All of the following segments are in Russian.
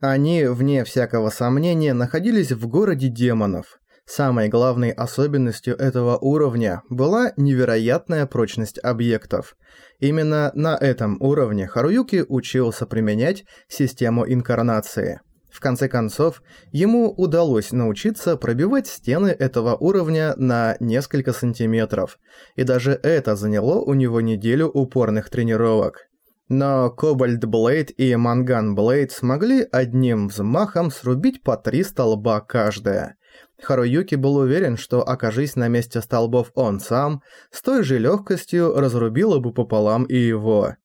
Они, вне всякого сомнения, находились в городе демонов. Самой главной особенностью этого уровня была невероятная прочность объектов. Именно на этом уровне Харуюки учился применять систему инкарнации. В конце концов, ему удалось научиться пробивать стены этого уровня на несколько сантиметров, и даже это заняло у него неделю упорных тренировок. Но Кобальт Блейд и Манган Блейд смогли одним взмахом срубить по три столба каждая. Харуюки был уверен, что, окажись на месте столбов он сам, с той же легкостью разрубило бы пополам и его.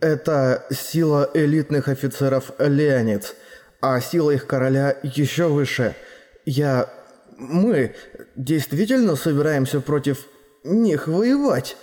«Это сила элитных офицеров Леонид, а сила их короля еще выше. Я... мы действительно собираемся против них воевать?»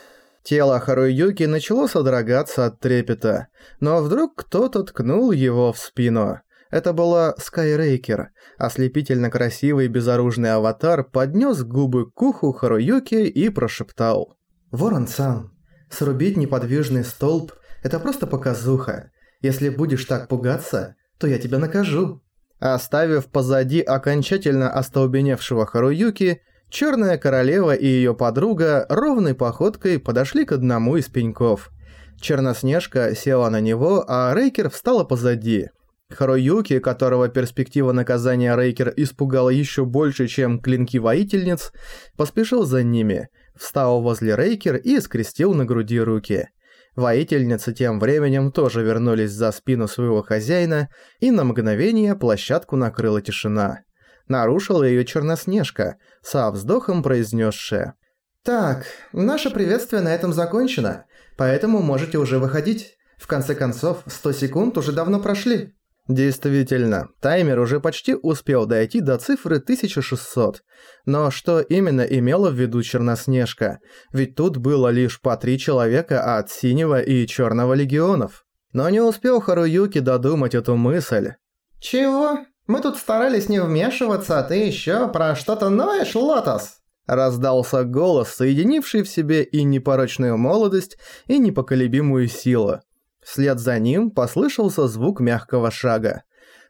Тело Харуюки начало содрогаться от трепета, но вдруг кто-то ткнул его в спину. Это была Скайрейкер. Ослепительно красивый безоружный аватар поднес губы к уху Харуюки и прошептал. «Ворон-сан, срубить неподвижный столб – это просто показуха. Если будешь так пугаться, то я тебя накажу». Оставив позади окончательно остолбеневшего Харуюки, Черная королева и ее подруга ровной походкой подошли к одному из пеньков. Черноснежка села на него, а Рейкер встала позади. Харуюки, которого перспектива наказания Рейкер испугала еще больше, чем клинки воительниц, поспешил за ними, встал возле Рейкер и скрестил на груди руки. Воительницы тем временем тоже вернулись за спину своего хозяина, и на мгновение площадку накрыла тишина нарушила ее Черноснежка, со вздохом произнесшая. «Так, наше приветствие на этом закончено, поэтому можете уже выходить. В конце концов, 100 секунд уже давно прошли». Действительно, таймер уже почти успел дойти до цифры 1600. Но что именно имела в виду Черноснежка? Ведь тут было лишь по три человека от Синего и Черного легионов. Но не успел Харуюки додумать эту мысль. «Чего?» Мы тут старались не вмешиваться, а ты ещё про что-то ноешь, Лотос?» Раздался голос, соединивший в себе и непорочную молодость, и непоколебимую силу. Вслед за ним послышался звук мягкого шага.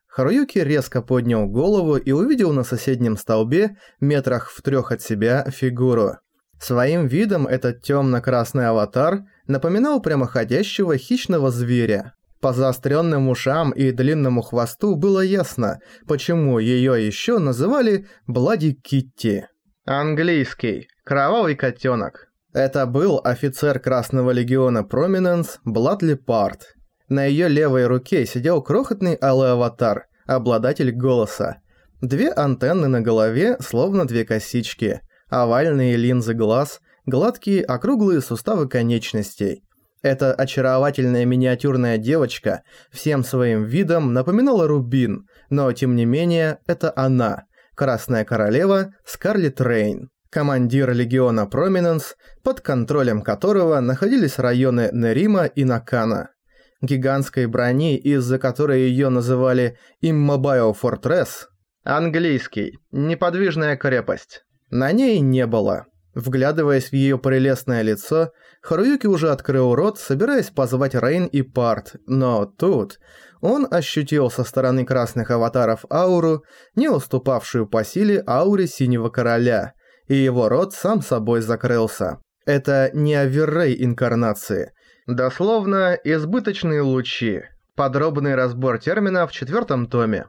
Харуюки резко поднял голову и увидел на соседнем столбе, метрах в трёх от себя, фигуру. Своим видом этот тёмно-красный аватар напоминал прямоходящего хищного зверя. По заостренным ушам и длинному хвосту было ясно, почему ее еще называли Блади Китти. Английский. Кровавый котенок. Это был офицер Красного Легиона Проминенс Бладли Парт. На ее левой руке сидел крохотный алый аватар, обладатель голоса. Две антенны на голове, словно две косички, овальные линзы глаз, гладкие округлые суставы конечностей, эта очаровательная миниатюрная девочка всем своим видом напоминала Рубин, но тем не менее это она, Красная Королева Скарлетт Рейн, командир легиона Проминенс, под контролем которого находились районы Нерима и Накана. Гигантской брони, из-за которой ее называли Immobile Fortress, английский, неподвижная крепость, на ней не было. Вглядываясь в ее прелестное лицо, Харуюки уже открыл рот, собираясь позвать Рейн и Парт, но тут он ощутил со стороны красных аватаров ауру, не уступавшую по силе ауре Синего Короля, и его рот сам собой закрылся. Это не Аверрей инкарнации. Дословно, избыточные лучи. Подробный разбор термина в четвертом томе.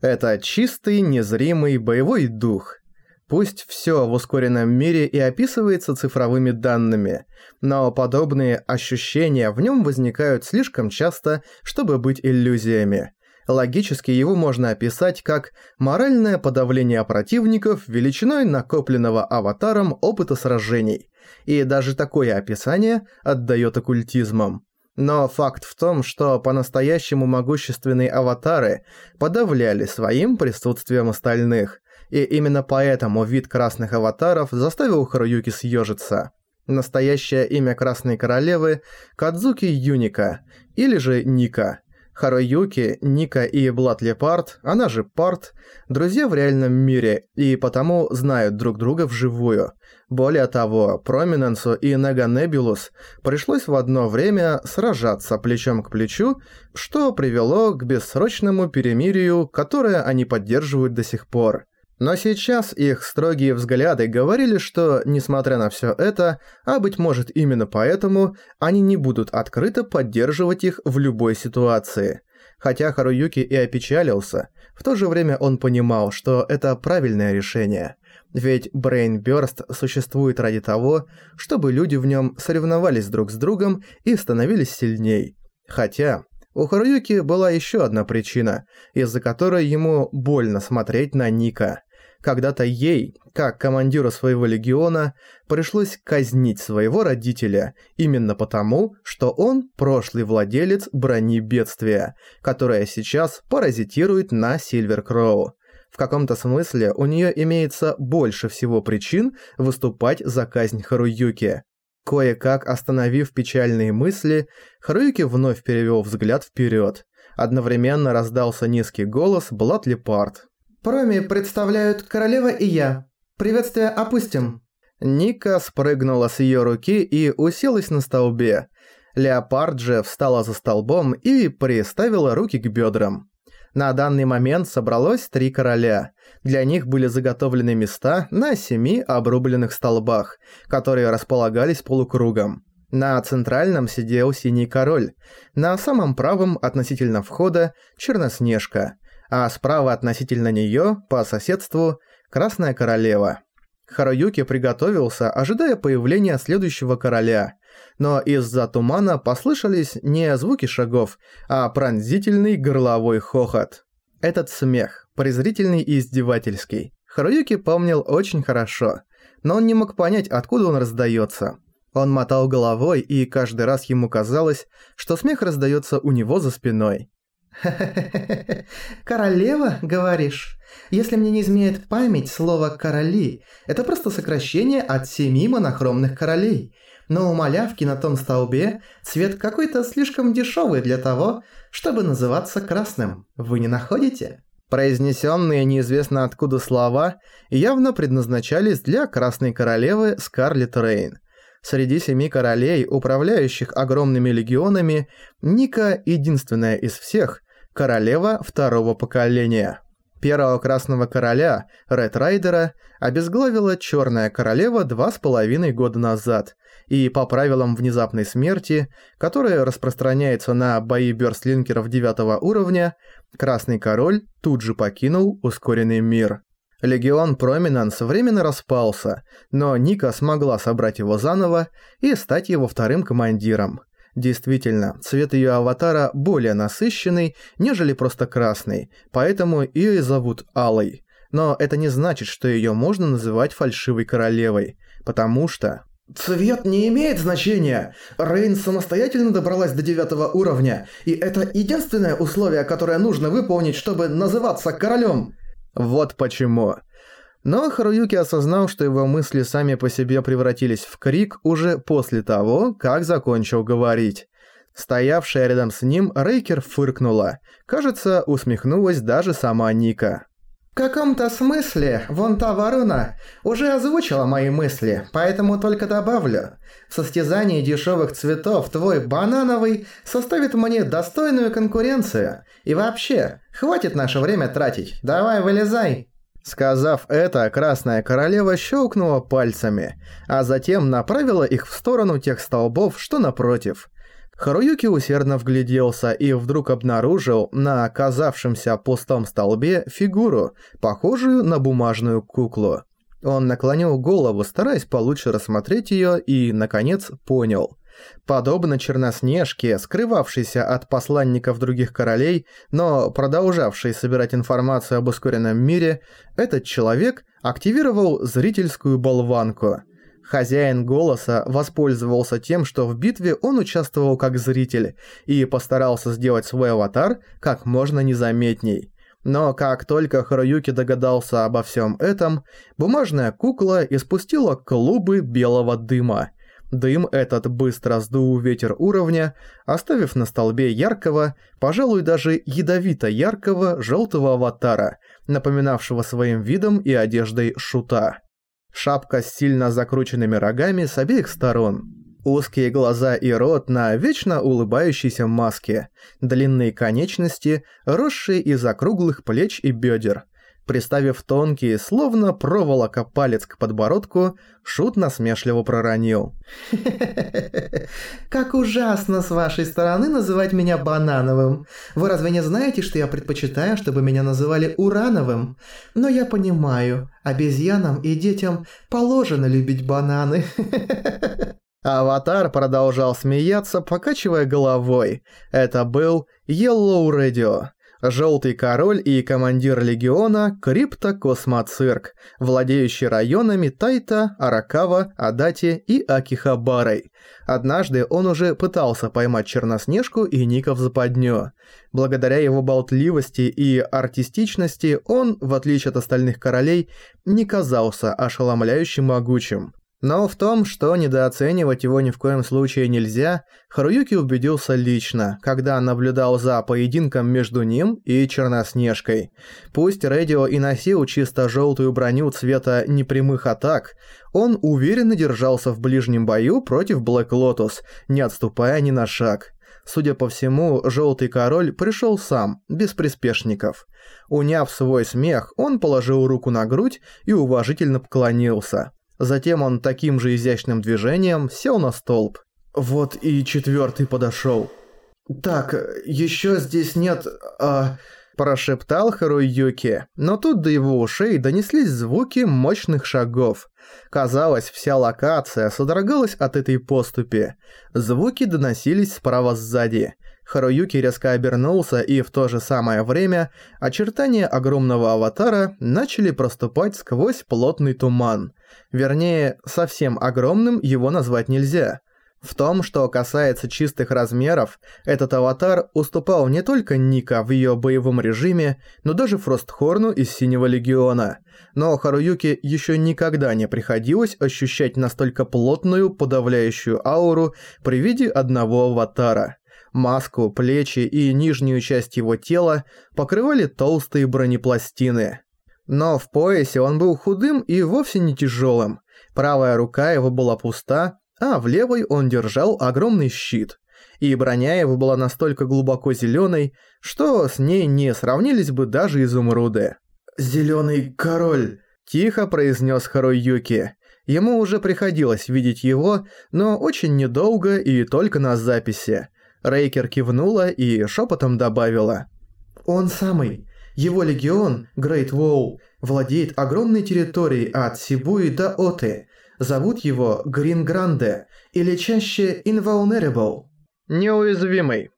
Это чистый, незримый боевой дух – Пусть все в ускоренном мире и описывается цифровыми данными, но подобные ощущения в нем возникают слишком часто, чтобы быть иллюзиями. Логически его можно описать как моральное подавление противников величиной накопленного аватаром опыта сражений. И даже такое описание отдает оккультизмом. Но факт в том, что по-настоящему могущественные аватары подавляли своим присутствием остальных, и именно поэтому вид красных аватаров заставил Харуюки съежиться. Настоящее имя Красной Королевы – Кадзуки Юника, или же Ника. Харуюки, Ника и Блад Лепард, она же Парт, друзья в реальном мире и потому знают друг друга вживую. Более того, Проминенсу и Неганебулус пришлось в одно время сражаться плечом к плечу, что привело к бессрочному перемирию, которое они поддерживают до сих пор. Но сейчас их строгие взгляды говорили, что, несмотря на всё это, а быть может именно поэтому, они не будут открыто поддерживать их в любой ситуации. Хотя Харуюки и опечалился, в то же время он понимал, что это правильное решение. Ведь Burst существует ради того, чтобы люди в нём соревновались друг с другом и становились сильней. Хотя, у Харуюки была ещё одна причина, из-за которой ему больно смотреть на Ника – когда-то ей, как командиру своего легиона, пришлось казнить своего родителя именно потому, что он прошлый владелец брони бедствия, которая сейчас паразитирует на Сильвер Кроу. В каком-то смысле у нее имеется больше всего причин выступать за казнь Харуюки. Кое-как остановив печальные мысли, Харуюки вновь перевел взгляд вперед. Одновременно раздался низкий голос Блад Лепард. Проми представляют королева и я. Приветствие опустим». Ника спрыгнула с ее руки и уселась на столбе. Леопард же встала за столбом и приставила руки к бедрам. На данный момент собралось три короля. Для них были заготовлены места на семи обрубленных столбах, которые располагались полукругом. На центральном сидел синий король, на самом правом относительно входа – Черноснежка – а справа относительно неё, по соседству, Красная Королева. Харуюки приготовился, ожидая появления следующего короля, но из-за тумана послышались не звуки шагов, а пронзительный горловой хохот. Этот смех, презрительный и издевательский, Харуюки помнил очень хорошо, но он не мог понять, откуда он раздаётся. Он мотал головой, и каждый раз ему казалось, что смех раздаётся у него за спиной. Королева, говоришь? Если мне не изменяет память, слово «короли» — это просто сокращение от семи монохромных королей. Но у малявки на том столбе цвет какой-то слишком дешевый для того, чтобы называться красным. Вы не находите? Произнесенные неизвестно откуда слова явно предназначались для Красной Королевы Скарлетт Рейн. Среди семи королей, управляющих огромными легионами, Ника единственная из всех, королева второго поколения. Первого Красного Короля, Ред Райдера, обезглавила Черная Королева два с половиной года назад, и по правилам внезапной смерти, которая распространяется на бои бёрстлинкеров девятого уровня, Красный Король тут же покинул ускоренный мир. Легион Проминанс временно распался, но Ника смогла собрать его заново и стать его вторым командиром. Действительно, цвет ее аватара более насыщенный, нежели просто красный, поэтому ее и зовут Алой. Но это не значит, что ее можно называть фальшивой королевой, потому что... Цвет не имеет значения. Рейн самостоятельно добралась до девятого уровня, и это единственное условие, которое нужно выполнить, чтобы называться королем. Вот почему. Но Харуюки осознал, что его мысли сами по себе превратились в крик уже после того, как закончил говорить. Стоявшая рядом с ним Рейкер фыркнула. Кажется, усмехнулась даже сама Ника. «В каком-то смысле, вон та ворона уже озвучила мои мысли, поэтому только добавлю. В состязании дешевых цветов твой банановый составит мне достойную конкуренцию. И вообще, хватит наше время тратить, давай вылезай». Сказав это, Красная Королева щелкнула пальцами, а затем направила их в сторону тех столбов, что напротив. Харуюки усердно вгляделся и вдруг обнаружил на оказавшемся пустом столбе фигуру, похожую на бумажную куклу. Он наклонил голову, стараясь получше рассмотреть её, и, наконец, понял – Подобно Черноснежке, скрывавшейся от посланников других королей, но продолжавшей собирать информацию об ускоренном мире, этот человек активировал зрительскую болванку. Хозяин голоса воспользовался тем, что в битве он участвовал как зритель, и постарался сделать свой аватар как можно незаметней. Но как только Харуюки догадался обо всем этом, бумажная кукла испустила клубы белого дыма – Дым этот быстро сдул ветер уровня, оставив на столбе яркого, пожалуй даже ядовито-яркого желтого аватара, напоминавшего своим видом и одеждой шута. Шапка с сильно закрученными рогами с обеих сторон. Узкие глаза и рот на вечно улыбающейся маске. Длинные конечности, росшие из округлых плеч и бедер – Приставив тонкий, словно проволока палец к подбородку, Шут насмешливо проронил. «Как ужасно с вашей стороны называть меня банановым. Вы разве не знаете, что я предпочитаю, чтобы меня называли урановым? Но я понимаю, обезьянам и детям положено любить бананы». Аватар продолжал смеяться, покачивая головой. Это был Yellow Radio. Желтый король и командир легиона Крипто Космоцирк, владеющий районами Тайта, Аракава, Адати и Акихабарой. Однажды он уже пытался поймать Черноснежку и Ника в западню. Благодаря его болтливости и артистичности он, в отличие от остальных королей, не казался ошеломляющим могучим. Но в том, что недооценивать его ни в коем случае нельзя, Харуюки убедился лично, когда наблюдал за поединком между ним и Черноснежкой. Пусть Рэдио и носил чисто желтую броню цвета непрямых атак, он уверенно держался в ближнем бою против Блэк Лотус, не отступая ни на шаг. Судя по всему, Желтый Король пришел сам, без приспешников. Уняв свой смех, он положил руку на грудь и уважительно поклонился. Затем он таким же изящным движением сел на столб. Вот и четвертый подошел. «Так, еще здесь нет... а...» Прошептал Харуюки, но тут до его ушей донеслись звуки мощных шагов. Казалось, вся локация содрогалась от этой поступи. Звуки доносились справа сзади. Харуюки резко обернулся, и в то же самое время очертания огромного аватара начали проступать сквозь плотный туман. Вернее, совсем огромным его назвать нельзя. В том, что касается чистых размеров, этот аватар уступал не только Ника в ее боевом режиме, но даже Фростхорну из Синего Легиона. Но Харуюке еще никогда не приходилось ощущать настолько плотную, подавляющую ауру при виде одного аватара. Маску, плечи и нижнюю часть его тела покрывали толстые бронепластины. Но в поясе он был худым и вовсе не тяжелым. Правая рука его была пуста, а в левой он держал огромный щит. И броня его была настолько глубоко зеленой, что с ней не сравнились бы даже изумруды. «Зеленый король», – тихо произнес Харуюки. Ему уже приходилось видеть его, но очень недолго и только на записи. Рейкер кивнула и шепотом добавила. «Он самый. Его легион, Грейт Воу, владеет огромной территорией от Сибуи до Оты. Зовут его Грин Гранде, или чаще Invulnerable». «Неуязвимый».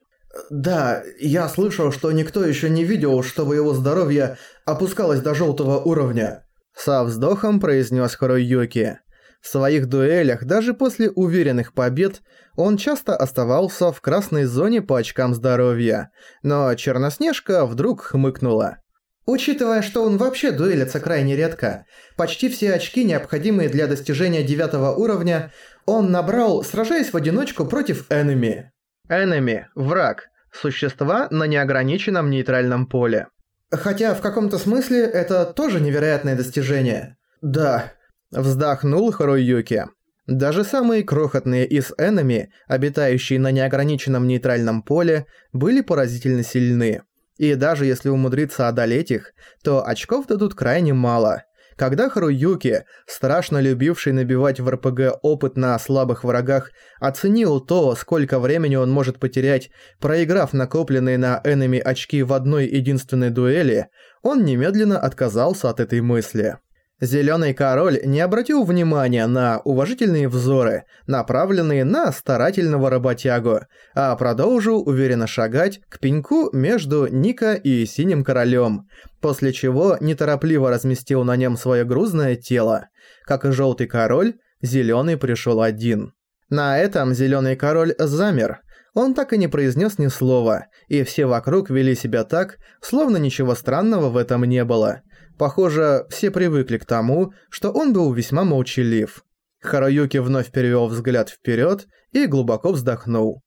«Да, я слышал, что никто еще не видел, чтобы его здоровье опускалось до желтого уровня». Со вздохом произнес Харуюки. В своих дуэлях, даже после уверенных побед, он часто оставался в красной зоне по очкам здоровья, но Черноснежка вдруг хмыкнула. Учитывая, что он вообще дуэлится крайне редко, почти все очки, необходимые для достижения девятого уровня, он набрал, сражаясь в одиночку против энеми. Энеми – враг, существа на неограниченном нейтральном поле. Хотя в каком-то смысле это тоже невероятное достижение. Да, Вздохнул Харуюки. Даже самые крохотные из энеми, обитающие на неограниченном нейтральном поле, были поразительно сильны. И даже если умудриться одолеть их, то очков дадут крайне мало. Когда Харуюки, страшно любивший набивать в РПГ опыт на слабых врагах, оценил то, сколько времени он может потерять, проиграв накопленные на энеми очки в одной единственной дуэли, он немедленно отказался от этой мысли. Зелёный король не обратил внимания на уважительные взоры, направленные на старательного работягу, а продолжил уверенно шагать к пеньку между Ника и Синим королем, после чего неторопливо разместил на нем свое грузное тело. Как и желтый король, зеленый пришел один. На этом зеленый король замер. Он так и не произнес ни слова, и все вокруг вели себя так, словно ничего странного в этом не было. Похоже, все привыкли к тому, что он был весьма молчалив. Хараюки вновь перевел взгляд вперед и глубоко вздохнул.